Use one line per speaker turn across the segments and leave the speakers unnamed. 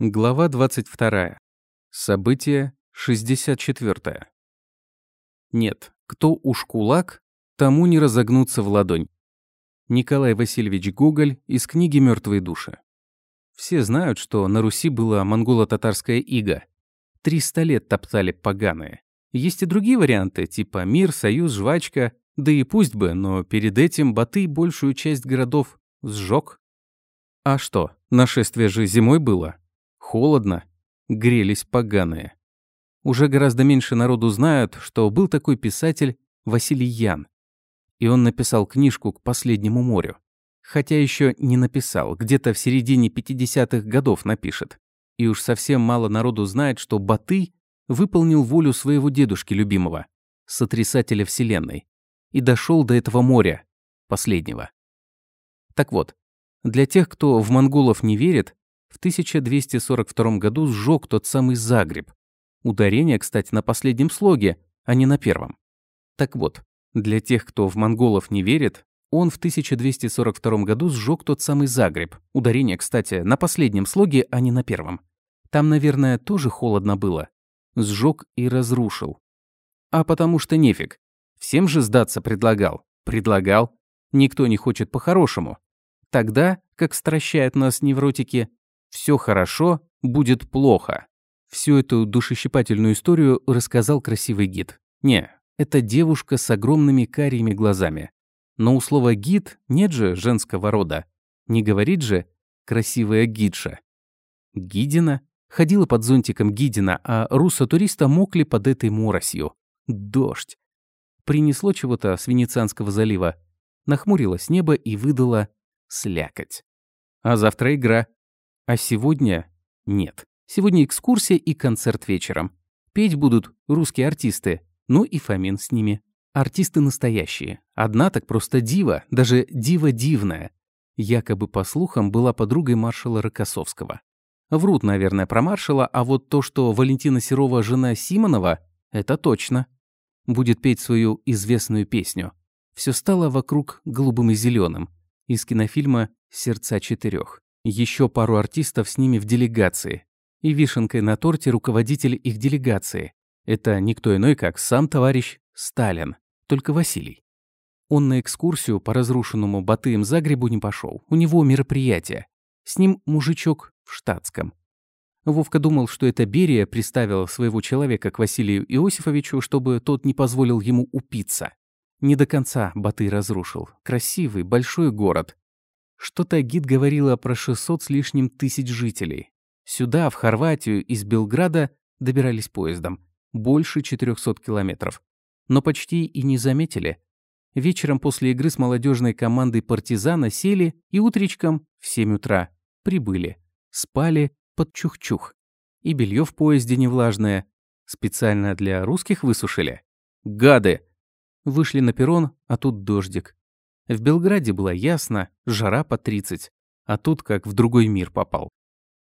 Глава 22. Событие 64. Нет, кто уж кулак, тому не разогнуться в ладонь. Николай Васильевич Гоголь из книги «Мертвые души». Все знают, что на Руси была монголо-татарская ига. Триста лет топтали поганые. Есть и другие варианты, типа мир, союз, жвачка, да и пусть бы, но перед этим Батый большую часть городов сжег. А что, нашествие же зимой было? Холодно. Грелись поганые. Уже гораздо меньше народу знают, что был такой писатель Василий Ян. И он написал книжку «К последнему морю». Хотя еще не написал, где-то в середине 50-х годов напишет. И уж совсем мало народу знает, что Батый выполнил волю своего дедушки любимого, сотрясателя Вселенной, и дошел до этого моря, последнего. Так вот, для тех, кто в монголов не верит, в 1242 году сжег тот самый Загреб. Ударение, кстати, на последнем слоге, а не на первом. Так вот, для тех, кто в монголов не верит, он в 1242 году сжег тот самый Загреб. Ударение, кстати, на последнем слоге, а не на первом. Там, наверное, тоже холодно было. Сжег и разрушил. А потому что нефиг. Всем же сдаться предлагал. Предлагал. Никто не хочет по-хорошему. Тогда, как стращают нас невротики, все хорошо, будет плохо. Всю эту душещипательную историю рассказал красивый гид. Не, это девушка с огромными карими глазами. Но у слова «гид» нет же женского рода. Не говорит же «красивая гидша». Гидина ходила под зонтиком Гидина, а руссо-туриста мокли под этой моросью. Дождь. Принесло чего-то с Венецианского залива. Нахмурилось небо и выдало слякоть. А завтра игра. А сегодня нет. Сегодня экскурсия и концерт вечером. Петь будут русские артисты, ну и Фомин с ними. Артисты настоящие. Одна так просто дива, даже дива дивная. Якобы, по слухам, была подругой маршала Рокоссовского. Врут, наверное, про маршала, а вот то, что Валентина Серова жена Симонова, это точно. Будет петь свою известную песню. Все стало вокруг голубым и зеленым из кинофильма «Сердца четырех. Еще пару артистов с ними в делегации. И вишенкой на торте руководитель их делегации. Это никто иной, как сам товарищ Сталин, только Василий. Он на экскурсию по разрушенному Батыем Загребу не пошел. У него мероприятие. С ним мужичок в штатском. Вовка думал, что это Берия приставил своего человека к Василию Иосифовичу, чтобы тот не позволил ему упиться. Не до конца Батый разрушил. Красивый, большой город. Что-то гид говорила про 600 с лишним тысяч жителей. Сюда, в Хорватию, из Белграда добирались поездом. Больше 400 километров. Но почти и не заметили. Вечером после игры с молодежной командой «Партизана» сели и утречком в 7 утра прибыли. Спали под чух-чух. И белье в поезде не влажное. Специально для русских высушили. Гады! Вышли на перрон, а тут дождик. В Белграде было ясно, жара по 30, а тут как в другой мир попал.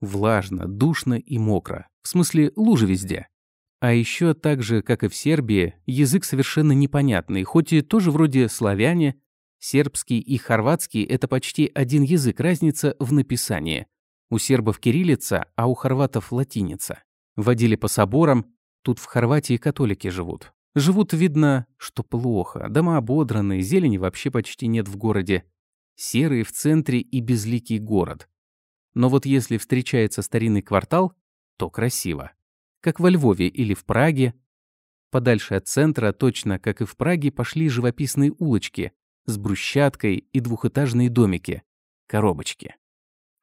Влажно, душно и мокро. В смысле, лужи везде. А еще так же, как и в Сербии, язык совершенно непонятный, хоть и тоже вроде славяне, сербский и хорватский – это почти один язык, разница в написании. У сербов кириллица, а у хорватов латиница. Водили по соборам, тут в Хорватии католики живут. Живут, видно, что плохо. Дома ободранные, зелени вообще почти нет в городе. Серый в центре и безликий город. Но вот если встречается старинный квартал, то красиво. Как во Львове или в Праге. Подальше от центра, точно как и в Праге, пошли живописные улочки с брусчаткой и двухэтажные домики, коробочки.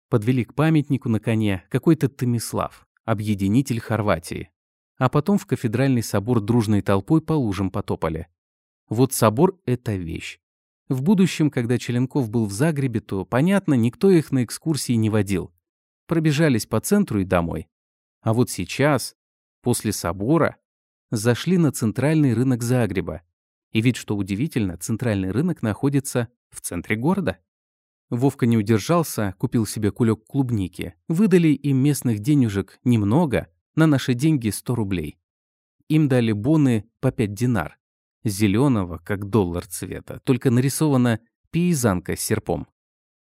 Подвели к памятнику на коне какой-то Томислав, объединитель Хорватии а потом в кафедральный собор дружной толпой по лужам потопали. Вот собор — это вещь. В будущем, когда Челенков был в Загребе, то, понятно, никто их на экскурсии не водил. Пробежались по центру и домой. А вот сейчас, после собора, зашли на центральный рынок Загреба. И ведь, что удивительно, центральный рынок находится в центре города. Вовка не удержался, купил себе кулек клубники. Выдали им местных денежек немного, на наши деньги 100 рублей. Им дали боны по 5 динар. Зеленого, как доллар цвета, только нарисована пейзанка с серпом.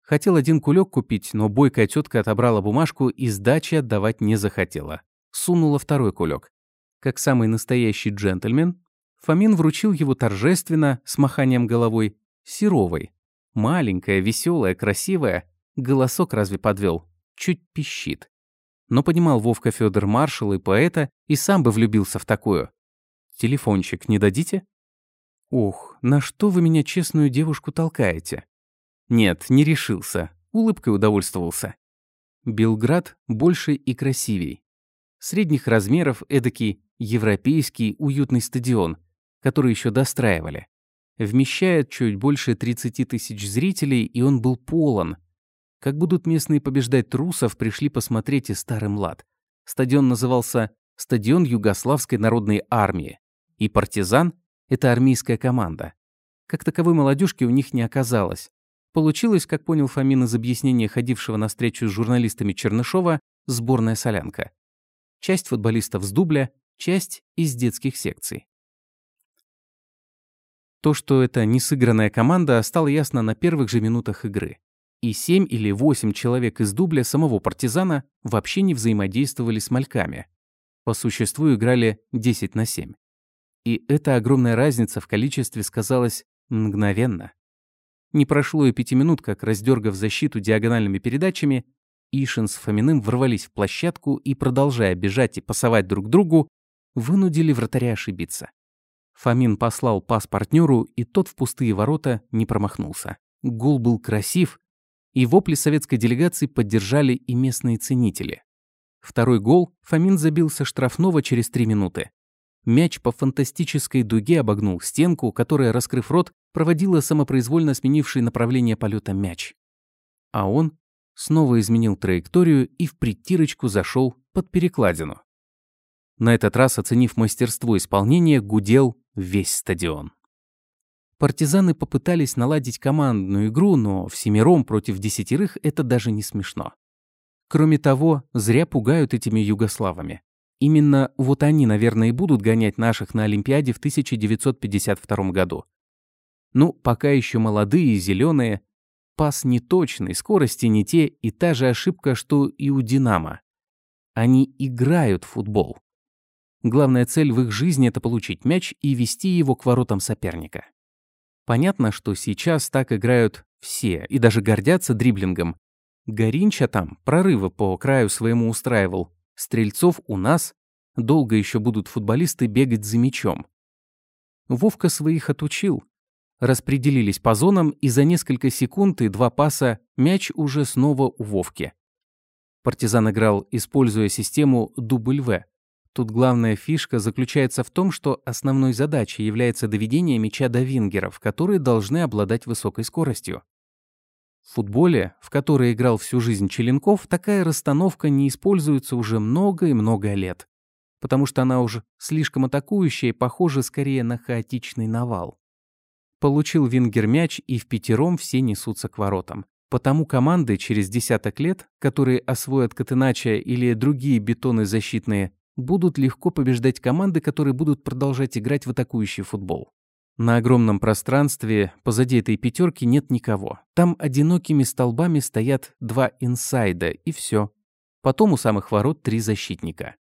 Хотел один кулек купить, но бойкая тетка отобрала бумажку и сдачи отдавать не захотела. Сунула второй кулек. Как самый настоящий джентльмен, Фомин вручил его торжественно, с маханием головой, Серовой. Маленькая, веселая, красивая. Голосок разве подвел? Чуть пищит. Но понимал Вовка Федор маршал и поэта, и сам бы влюбился в такую. Телефончик не дадите? Ох, на что вы меня честную девушку толкаете? Нет, не решился. Улыбкой удовольствовался. Белград больше и красивей. Средних размеров эдакий европейский уютный стадион, который еще достраивали. Вмещает чуть больше 30 тысяч зрителей, и он был полон. Как будут местные побеждать трусов, пришли посмотреть и старый млад. Стадион назывался «Стадион Югославской народной армии». И «Партизан» — это армейская команда. Как таковой молодежки у них не оказалось. Получилось, как понял Фомин из объяснения ходившего на встречу с журналистами Чернышова, сборная солянка. Часть футболистов с дубля, часть из детских секций. То, что это не сыгранная команда, стало ясно на первых же минутах игры. И семь или восемь человек из дубля самого партизана вообще не взаимодействовали с мальками. По существу играли 10 на 7. И эта огромная разница в количестве сказалась мгновенно. Не прошло и пяти минут, как, раздергав защиту диагональными передачами, Ишин с Фоминым ворвались в площадку и, продолжая бежать и пасовать друг другу, вынудили вратаря ошибиться. Фомин послал пас партнеру, и тот в пустые ворота не промахнулся. Гол был красив, и вопли советской делегации поддержали и местные ценители. Второй гол Фомин забил со штрафного через три минуты. Мяч по фантастической дуге обогнул стенку, которая, раскрыв рот, проводила самопроизвольно сменивший направление полета мяч. А он снова изменил траекторию и в притирочку зашел под перекладину. На этот раз, оценив мастерство исполнения, гудел весь стадион. Партизаны попытались наладить командную игру, но всемиром против десятерых это даже не смешно. Кроме того, зря пугают этими югославами. Именно вот они, наверное, и будут гонять наших на Олимпиаде в 1952 году. Ну, пока еще молодые и зеленые. Пас неточный, скорости не те и та же ошибка, что и у «Динамо». Они играют в футбол. Главная цель в их жизни – это получить мяч и вести его к воротам соперника. Понятно, что сейчас так играют все и даже гордятся дриблингом. Горинча там прорывы по краю своему устраивал, Стрельцов у нас. Долго еще будут футболисты бегать за мячом. Вовка своих отучил. Распределились по зонам, и за несколько секунд и два паса мяч уже снова у Вовки. Партизан играл, используя систему дубль-В. Тут главная фишка заключается в том, что основной задачей является доведение мяча до вингеров, которые должны обладать высокой скоростью. В футболе, в который играл всю жизнь Челенков, такая расстановка не используется уже много и много лет, потому что она уже слишком атакующая и похожа скорее на хаотичный навал. Получил Вингер мяч, и в пятером все несутся к воротам. Потому команды через десяток лет, которые освоят Катынача или другие бетоны защитные, будут легко побеждать команды, которые будут продолжать играть в атакующий футбол. На огромном пространстве позади этой пятерки нет никого. Там одинокими столбами стоят два инсайда, и все. Потом у самых ворот три защитника.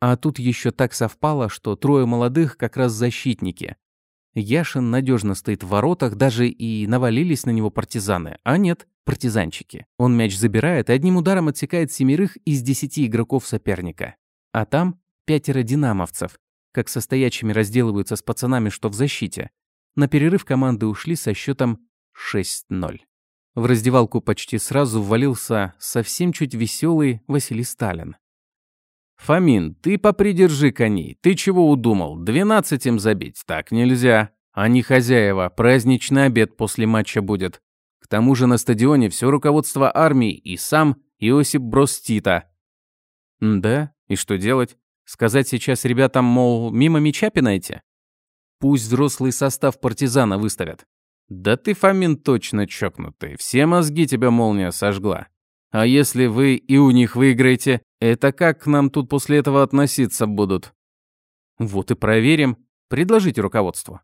А тут еще так совпало, что трое молодых как раз защитники. Яшин надежно стоит в воротах, даже и навалились на него партизаны. А нет, партизанчики. Он мяч забирает и одним ударом отсекает семерых из десяти игроков соперника. А там пятеро динамовцев, как со стоячими разделываются с пацанами, что в защите. На перерыв команды ушли со счетом 6-0. В раздевалку почти сразу ввалился совсем чуть веселый Василий Сталин. «Фомин, ты попридержи коней. Ты чего удумал? Двенадцать им забить? Так нельзя. Они хозяева, праздничный обед после матча будет. К тому же на стадионе все руководство армии и сам Иосип Брос Тита». «Да? И что делать? Сказать сейчас ребятам, мол, мимо мяча пинайте? Пусть взрослый состав партизана выставят. Да ты, Фомин, точно чокнутый. Все мозги тебя молния сожгла. А если вы и у них выиграете, это как к нам тут после этого относиться будут? Вот и проверим. Предложите руководству.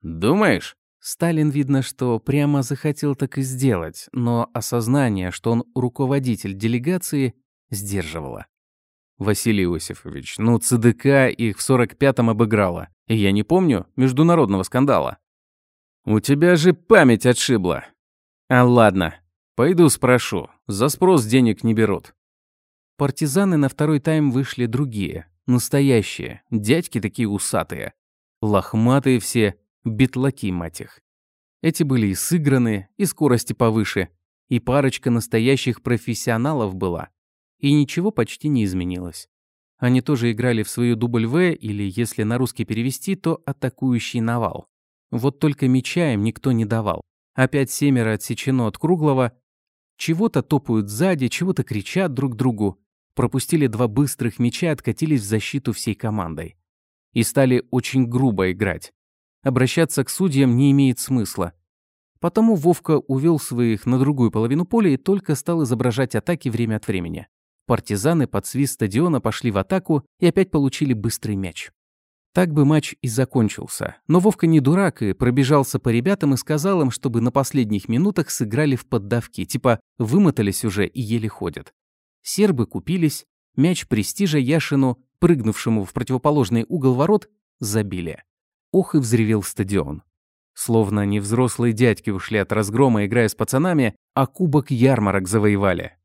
Думаешь? Сталин, видно, что прямо захотел так и сделать, но осознание, что он руководитель делегации, сдерживало. Василий Иосифович, ну ЦДК их в 45-м обыграла. И я не помню международного скандала. У тебя же память отшибла. А ладно, пойду спрошу. За спрос денег не берут. Партизаны на второй тайм вышли другие, настоящие, дядьки такие усатые. Лохматые все, бетлаки, мать их. Эти были и сыграны, и скорости повыше, и парочка настоящих профессионалов была. И ничего почти не изменилось. Они тоже играли в свою дубль В, или, если на русский перевести, то атакующий навал. Вот только мяча им никто не давал. Опять семеро отсечено от круглого. Чего-то топают сзади, чего-то кричат друг другу. Пропустили два быстрых мяча, откатились в защиту всей командой. И стали очень грубо играть. Обращаться к судьям не имеет смысла. Потому Вовка увел своих на другую половину поля и только стал изображать атаки время от времени. Партизаны под свист стадиона пошли в атаку и опять получили быстрый мяч. Так бы матч и закончился. Но Вовка не дурак и пробежался по ребятам и сказал им, чтобы на последних минутах сыграли в поддавки, типа вымотались уже и еле ходят. Сербы купились, мяч престижа Яшину, прыгнувшему в противоположный угол ворот, забили. Ох и взревел стадион. Словно не взрослые дядьки ушли от разгрома, играя с пацанами, а кубок ярмарок завоевали.